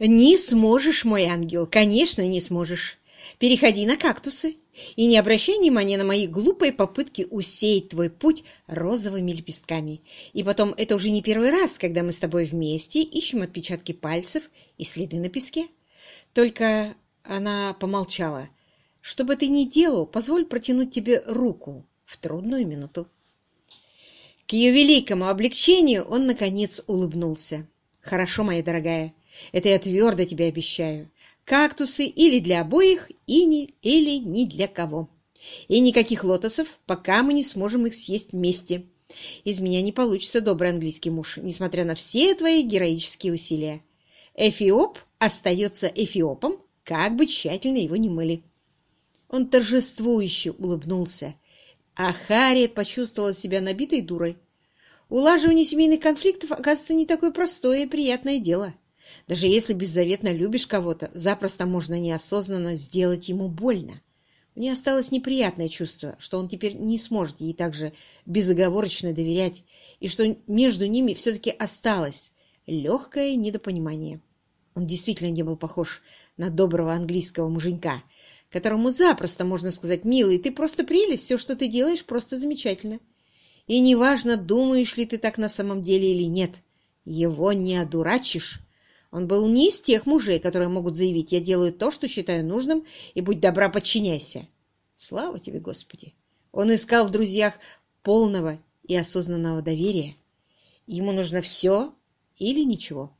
«Не сможешь, мой ангел, конечно, не сможешь. Переходи на кактусы и не обращай внимания на мои глупые попытки усеять твой путь розовыми лепестками. И потом, это уже не первый раз, когда мы с тобой вместе ищем отпечатки пальцев и следы на песке. Только она помолчала. Что бы ты ни делал, позволь протянуть тебе руку в трудную минуту. К ее великому облегчению он, наконец, улыбнулся. «Хорошо, моя дорогая, это я твердо тебе обещаю. Кактусы или для обоих, и не, или ни для кого. И никаких лотосов, пока мы не сможем их съесть вместе. Из меня не получится добрый английский муж, несмотря на все твои героические усилия. Эфиоп остается эфиопом, как бы тщательно его не мыли. Он торжествующе улыбнулся, а Харриет почувствовала себя набитой дурой. Улаживание семейных конфликтов, оказывается, не такое простое и приятное дело. Даже если беззаветно любишь кого-то, запросто можно неосознанно сделать ему больно. У нее осталось неприятное чувство, что он теперь не сможет ей так же безоговорочно доверять, и что между ними все-таки осталось легкое недопонимание. Он действительно не был похож на доброго английского муженька, которому запросто можно сказать «Милый, ты просто прелесть, все, что ты делаешь, просто замечательно». И неважно, думаешь ли ты так на самом деле или нет, его не одурачишь, он был не из тех мужей, которые могут заявить «я делаю то, что считаю нужным, и будь добра, подчиняйся». Слава тебе, Господи! Он искал в друзьях полного и осознанного доверия. Ему нужно все или ничего.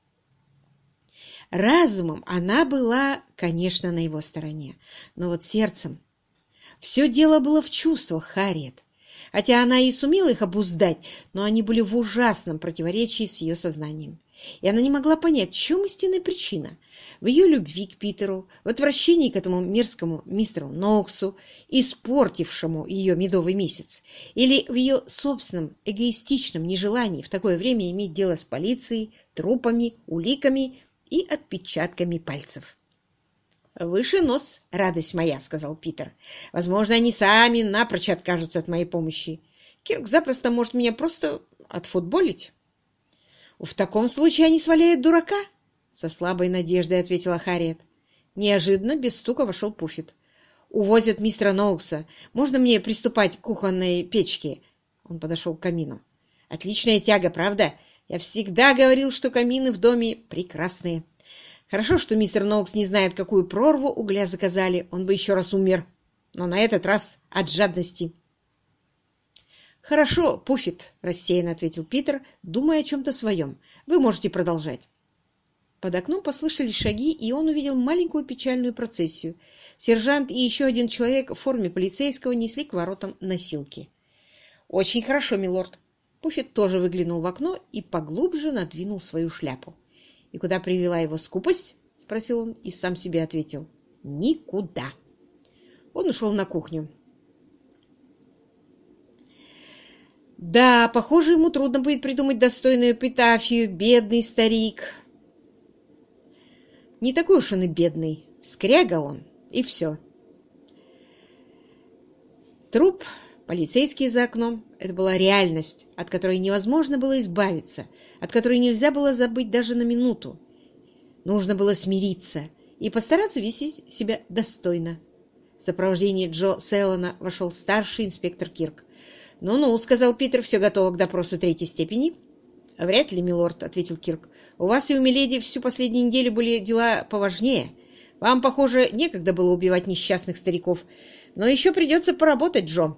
Разумом она была, конечно, на его стороне, но вот сердцем... Все дело было в чувствах Харриет. Хотя она и сумела их обуздать, но они были в ужасном противоречии с ее сознанием и она не могла понять, в чем истинная причина. В ее любви к Питеру, в отвращении к этому мерзкому мистеру Ноксу, испортившему ее медовый месяц, или в ее собственном эгоистичном нежелании в такое время иметь дело с полицией, трупами, уликами и отпечатками пальцев. «Выше нос, радость моя», — сказал Питер. «Возможно, они сами напрочь откажутся от моей помощи. Кирк запросто может меня просто отфутболить». «В таком случае они сваляют дурака?» — со слабой надеждой ответила Харриет. Неожиданно без стука вошел Пуффит. «Увозят мистера Ноукса. Можно мне приступать к кухонной печке?» Он подошел к камину. «Отличная тяга, правда? Я всегда говорил, что камины в доме прекрасные. Хорошо, что мистер Ноукс не знает, какую прорву угля заказали. Он бы еще раз умер. Но на этот раз от жадности». «Хорошо, Пуффит», — рассеянно ответил Питер, думая о чем-то своем. «Вы можете продолжать». Под окном послышались шаги, и он увидел маленькую печальную процессию. Сержант и еще один человек в форме полицейского несли к воротам носилки. «Очень хорошо, милорд». Пуффит тоже выглянул в окно и поглубже надвинул свою шляпу. «И куда привела его скупость?» — спросил он и сам себе ответил. «Никуда». Он ушел на кухню. Да, похоже, ему трудно будет придумать достойную эпитафию. Бедный старик. Не такой уж он и бедный. Скряга он. И все. Труп, полицейский за окном — это была реальность, от которой невозможно было избавиться, от которой нельзя было забыть даже на минуту. Нужно было смириться и постараться вести себя достойно. В сопровождении Джо Селлона вошел старший инспектор Кирк. «Ну-ну», — сказал Питер, — «все готово к допросу третьей степени». «Вряд ли, милорд», — ответил Кирк. «У вас и у Миледи всю последнюю неделю были дела поважнее. Вам, похоже, некогда было убивать несчастных стариков. Но еще придется поработать, Джо.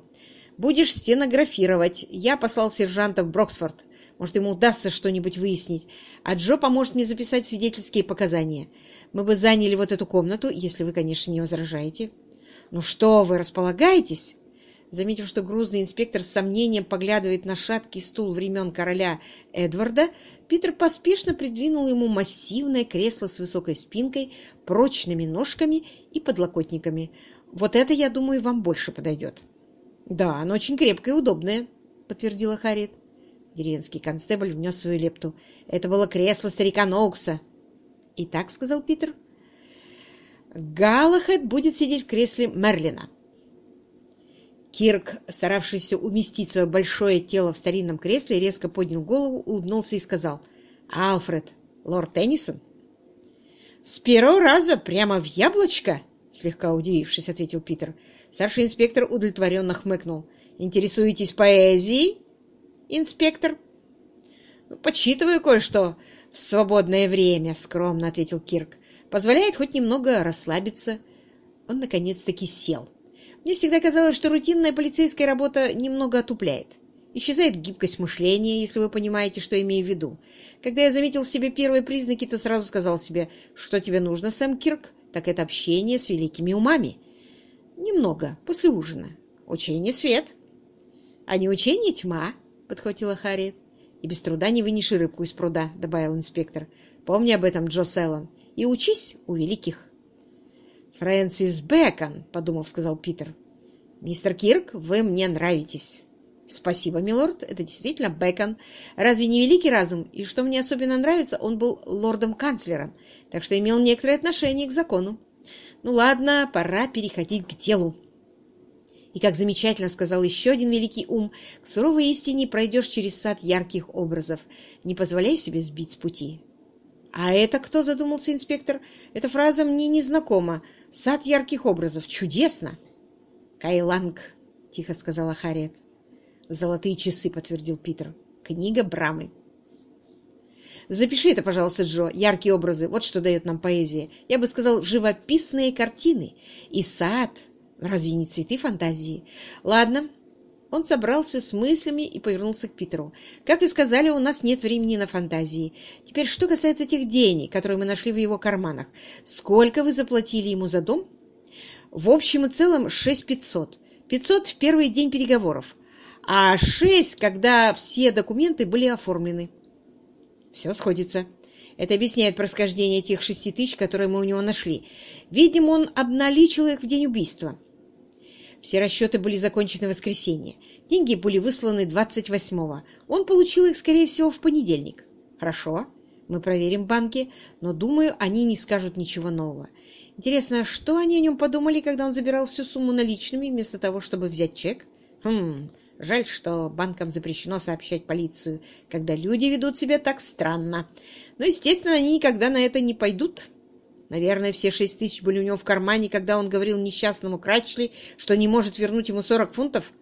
Будешь стенографировать. Я послал сержанта в Броксфорд. Может, ему удастся что-нибудь выяснить. А Джо поможет мне записать свидетельские показания. Мы бы заняли вот эту комнату, если вы, конечно, не возражаете». «Ну что вы, располагаетесь?» Заметив, что грузный инспектор с сомнением поглядывает на шаткий стул времен короля Эдварда, Питер поспешно придвинул ему массивное кресло с высокой спинкой, прочными ножками и подлокотниками. «Вот это, я думаю, вам больше подойдет». «Да, оно очень крепкое и удобное», — подтвердила Харриет. Деревенский констебль внес свою лепту. «Это было кресло старика Ноукса». «Итак», — сказал Питер, — «Галахед будет сидеть в кресле Мерлина». Кирк, старавшийся уместить свое большое тело в старинном кресле, резко поднял голову, улыбнулся и сказал «Алфред, лорд Теннисон?» «С первого раза прямо в яблочко?» — слегка удивившись, ответил Питер. Старший инспектор удовлетворенно хмыкнул. «Интересуетесь поэзией, инспектор?» «Ну, «Подсчитываю кое-что в свободное время», — скромно ответил Кирк. «Позволяет хоть немного расслабиться». Он наконец-таки сел. Мне всегда казалось, что рутинная полицейская работа немного отупляет. Исчезает гибкость мышления, если вы понимаете, что имею в виду. Когда я заметил себе первые признаки, то сразу сказал себе, что тебе нужно, Сэм Кирк, так это общение с великими умами. Немного, после ужина. Учение — свет. А не учение — тьма, — подхватила Харриет. И без труда не вынеши рыбку из пруда, — добавил инспектор. Помни об этом, Джо Селлан, и учись у великих. Фрэнсис Бэкон, — подумав, сказал Питер. Мистер Кирк, вы мне нравитесь. Спасибо, милорд, это действительно Бэкон. Разве не великий разум? И что мне особенно нравится, он был лордом-канцлером, так что имел некоторое отношение к закону. Ну ладно, пора переходить к делу. И, как замечательно сказал еще один великий ум, к суровой истине пройдешь через сад ярких образов. Не позволяй себе сбить с пути. А это кто, задумался инспектор? Эта фраза мне незнакома. Сад ярких образов. Чудесно! Кайланг, тихо сказала Харриет. «Золотые часы», — подтвердил Питер. «Книга Брамы». «Запиши это, пожалуйста, Джо. Яркие образы. Вот что дает нам поэзия. Я бы сказал, живописные картины. И сад. Разве не цветы фантазии? Ладно». Он собрался с мыслями и повернулся к Питеру. «Как вы сказали, у нас нет времени на фантазии. Теперь, что касается тех денег, которые мы нашли в его карманах. Сколько вы заплатили ему за дом?» «В общем и целом шесть пятьсот. Пятьсот в первый день переговоров а шесть, когда все документы были оформлены. Все сходится. Это объясняет происхождение тех шести тысяч, которые мы у него нашли. Видимо, он обналичил их в день убийства. Все расчеты были закончены в воскресенье. Деньги были высланы 28-го. Он получил их, скорее всего, в понедельник. Хорошо, мы проверим банки, но, думаю, они не скажут ничего нового. Интересно, что они о нем подумали, когда он забирал всю сумму наличными, вместо того, чтобы взять чек? Хм, Жаль, что банкам запрещено сообщать полицию, когда люди ведут себя так странно. Но, естественно, они никогда на это не пойдут. Наверное, все шесть тысяч были у него в кармане, когда он говорил несчастному Крачли, что не может вернуть ему сорок фунтов.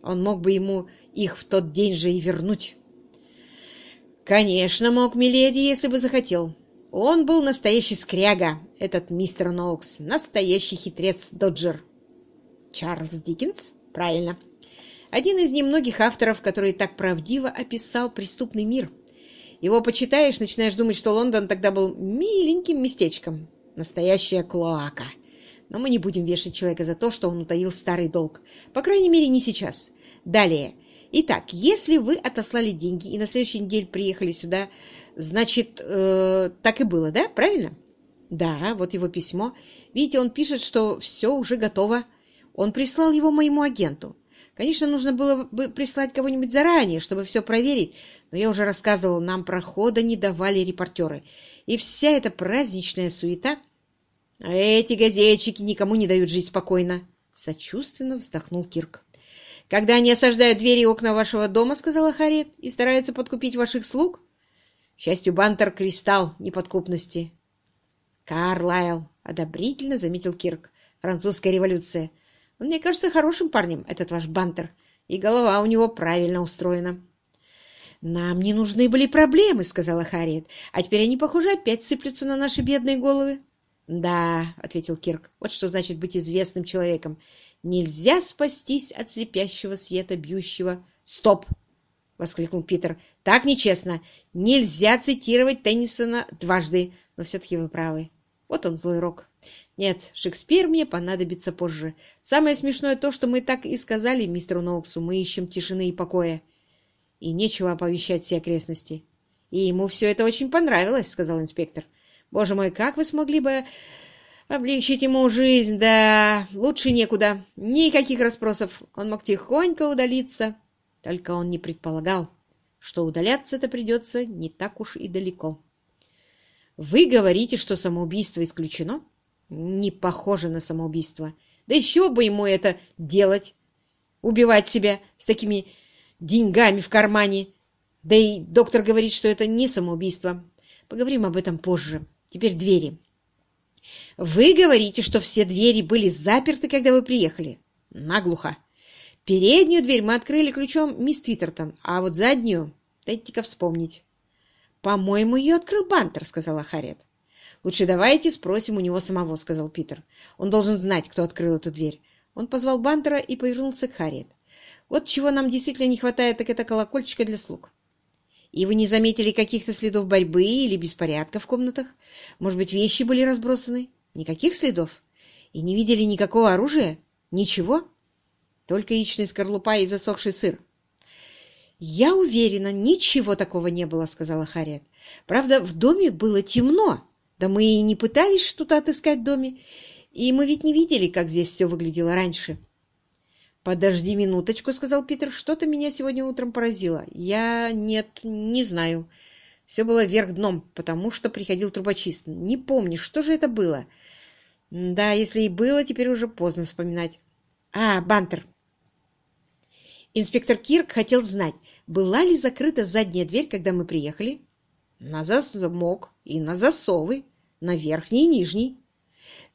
Он мог бы ему их в тот день же и вернуть. Конечно, мог Миледи, если бы захотел. Он был настоящий скряга, этот мистер Ноукс, настоящий хитрец-доджер. Чарльз Диккенс? Правильно. Один из немногих авторов, который так правдиво описал преступный мир. Его почитаешь, начинаешь думать, что Лондон тогда был миленьким местечком. Настоящая клоака. Но мы не будем вешать человека за то, что он утаил старый долг. По крайней мере, не сейчас. Далее. Итак, если вы отослали деньги и на следующей неделе приехали сюда, значит, э, так и было, да? Правильно? Да, вот его письмо. Видите, он пишет, что все уже готово. Он прислал его моему агенту. Конечно, нужно было бы прислать кого-нибудь заранее, чтобы все проверить, но я уже рассказывал, нам прохода не давали репортеры. И вся эта праздничная суета... А эти газетчики никому не дают жить спокойно. Сочувственно вздохнул Кирк. Когда они осаждают двери и окна вашего дома, сказала Харриет, и стараются подкупить ваших слуг, к счастью, Бантер — кристалл неподкупности. Карлайл одобрительно заметил Кирк. Французская революция. Он мне кажется хорошим парнем, этот ваш Бантер, и голова у него правильно устроена. «Нам не нужны были проблемы», — сказала Харриет. «А теперь они, похоже, опять сыплются на наши бедные головы». «Да», — ответил Кирк, — «вот что значит быть известным человеком. Нельзя спастись от слепящего света бьющего». «Стоп!» — воскликнул Питер. «Так нечестно. Нельзя цитировать Теннисона дважды. Но все-таки вы правы. Вот он, злой рок». Нет, Шекспир мне понадобится позже. Самое смешное то, что мы так и сказали мистеру Ноуксу. Мы ищем тишины и покоя. И нечего оповещать все окрестности. И ему все это очень понравилось, сказал инспектор. Боже мой, как вы смогли бы облегчить ему жизнь? Да, лучше некуда. Никаких расспросов. Он мог тихонько удалиться. Только он не предполагал, что удаляться-то придется не так уж и далеко. Вы говорите, что самоубийство исключено? Не похоже на самоубийство. Да еще бы ему это делать? Убивать себя с такими деньгами в кармане. Да и доктор говорит, что это не самоубийство. Поговорим об этом позже. Теперь двери. Вы говорите, что все двери были заперты, когда вы приехали? Наглухо. Переднюю дверь мы открыли ключом мисс Твиттертон, а вот заднюю... Дайте-ка вспомнить. «По-моему, ее открыл Бантер», — сказала Харриет. «Лучше давайте спросим у него самого», — сказал Питер. «Он должен знать, кто открыл эту дверь». Он позвал Бантера и повернулся к Харриет. «Вот чего нам действительно не хватает, так это колокольчика для слуг». «И вы не заметили каких-то следов борьбы или беспорядка в комнатах? Может быть, вещи были разбросаны? Никаких следов? И не видели никакого оружия? Ничего? Только яичная скорлупа и засохший сыр. «Я уверена, ничего такого не было», — сказала Харриет. «Правда, в доме было темно. Да мы и не пытались что-то отыскать в доме. И мы ведь не видели, как здесь все выглядело раньше». «Подожди минуточку», — сказал Питер. «Что-то меня сегодня утром поразило. Я... нет, не знаю. Все было вверх дном, потому что приходил трубочист. Не помню, что же это было?» «Да, если и было, теперь уже поздно вспоминать». «А, Бантер, Инспектор Кирк хотел знать, была ли закрыта задняя дверь, когда мы приехали? На замок и на засовы, на верхний и нижний.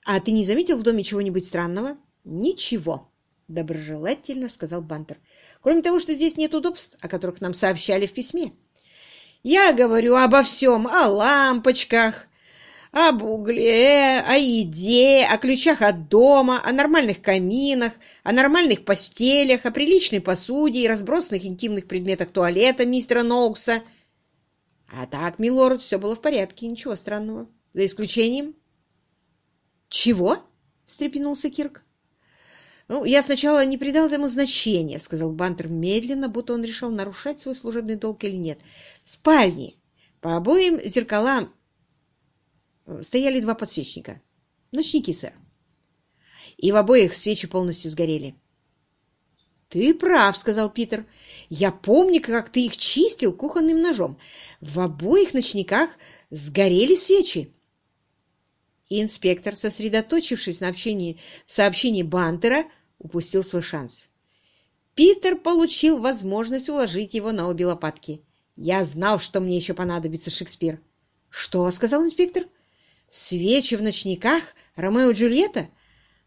А ты не заметил в доме чего-нибудь странного? Ничего, доброжелательно сказал Бантер. Кроме того, что здесь нет удобств, о которых нам сообщали в письме. Я говорю обо всем, о лампочках, об угле, о еде, о ключах от дома, о нормальных каминах, о нормальных постелях, о приличной посуде и разбросанных интимных предметах туалета мистера Ноукса. А так, милорд, все было в порядке, ничего странного. За исключением... «Чего?» — встрепенулся Кирк. «Ну, я сначала не придал этому значения», — сказал Бантер медленно, будто он решил, нарушать свой служебный долг или нет. «В спальне по обоим зеркалам стояли два подсвечника. Ночники, сэр. И в обоих свечи полностью сгорели. «Ты прав», — сказал Питер. «Я помню, как ты их чистил кухонным ножом. В обоих ночниках сгорели свечи». Инспектор, сосредоточившись на общении, сообщении Бантера, упустил свой шанс. Питер получил возможность уложить его на обе лопатки. «Я знал, что мне еще понадобится Шекспир». «Что?» — сказал инспектор. Свечи в ночниках? Ромео и Джульетта?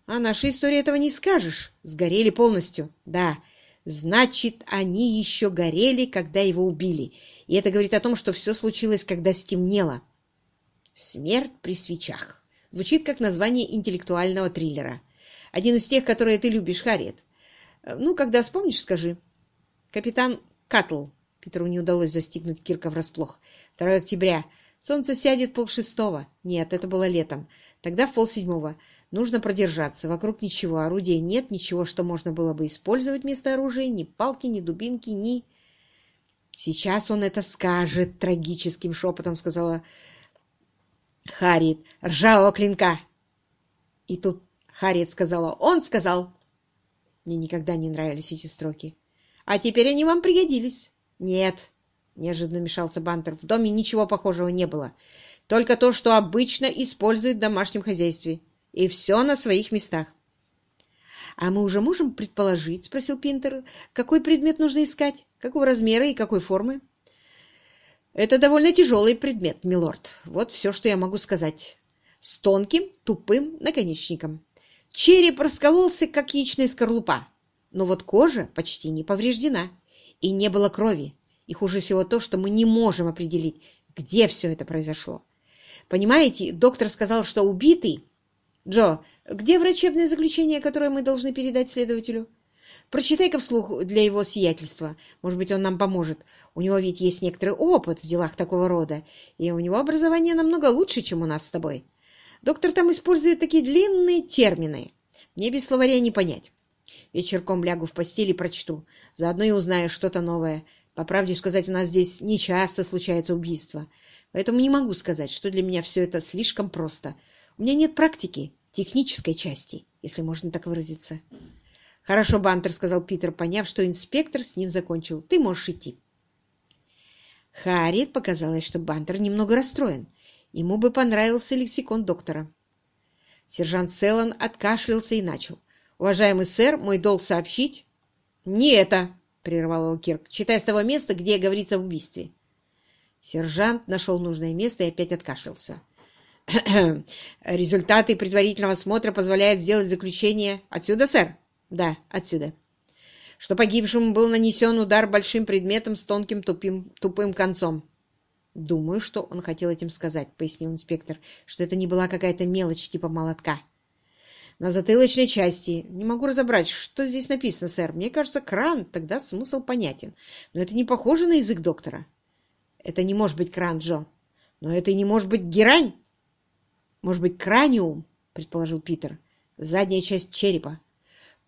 А нашей истории этого не скажешь. Сгорели полностью. Да, значит, они еще горели, когда его убили. И это говорит о том, что все случилось, когда стемнело. «Смерть при свечах». Звучит как название интеллектуального триллера. Один из тех, которые ты любишь, Харриет. Ну, когда вспомнишь, скажи. Капитан Катл. Петру не удалось застигнуть Кирка врасплох. 2 октября. Солнце сядет полшестого. Нет, это было летом. Тогда в полседьмого. Нужно продержаться. Вокруг ничего. Орудия нет, ничего, что можно было бы использовать вместо оружия. Ни палки, ни дубинки, ни... Сейчас он это скажет, трагическим шепотом сказала Харриет. Ржавого клинка. И тут Харриет сказала. Он сказал. Мне никогда не нравились эти строки. А теперь они вам пригодились. Нет, — неожиданно мешался Бантер. — В доме ничего похожего не было. Только то, что обычно используют в домашнем хозяйстве. И все на своих местах. — А мы уже можем предположить, — спросил Пинтер, — какой предмет нужно искать, какого размера и какой формы? — Это довольно тяжелый предмет, милорд. Вот все, что я могу сказать. С тонким, тупым наконечником. Череп раскололся, как яичная скорлупа, но вот кожа почти не повреждена, и не было крови. И хуже всего то, что мы не можем определить, где все это произошло. Понимаете, доктор сказал, что убитый... Джо, где врачебное заключение, которое мы должны передать следователю? Прочитай-ка вслух для его сиятельства. Может быть, он нам поможет. У него ведь есть некоторый опыт в делах такого рода, и у него образование намного лучше, чем у нас с тобой. Доктор там использует такие длинные термины. Мне без словаря не понять. Вечерком лягу в постель и прочту. Заодно и узнаю что-то новое. По правде сказать, у нас здесь не часто случается убийство, поэтому не могу сказать, что для меня все это слишком просто. У меня нет практики, технической части, если можно так выразиться. «Хорошо, Бантер», — сказал Питер, поняв, что инспектор с ним закончил. «Ты можешь идти». Харриет показалось, что Бантер немного расстроен. Ему бы понравился лексикон доктора. Сержант Селлан откашлялся и начал. «Уважаемый сэр, мой долг сообщить...» «Не это!» Прервал его Кирк. «Читай с того места, где говорится об убийстве». Сержант нашел нужное место и опять откашлялся. Результаты предварительного осмотра позволяют сделать заключение... Отсюда, сэр? Да, отсюда. Что погибшему был нанесен удар большим предметом с тонким тупым, тупым концом. Думаю, что он хотел этим сказать, пояснил инспектор, что это не была какая-то мелочь типа молотка. На затылочной части. Не могу разобрать, что здесь написано, сэр. Мне кажется, кран, тогда смысл понятен. Но это не похоже на язык доктора. Это не может быть кран, Джо. Но это и не может быть герань. Может быть, краниум, предположил Питер. Задняя часть черепа.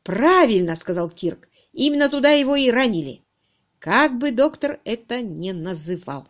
Правильно, сказал Кирк. Именно туда его и ранили. Как бы доктор это не называл.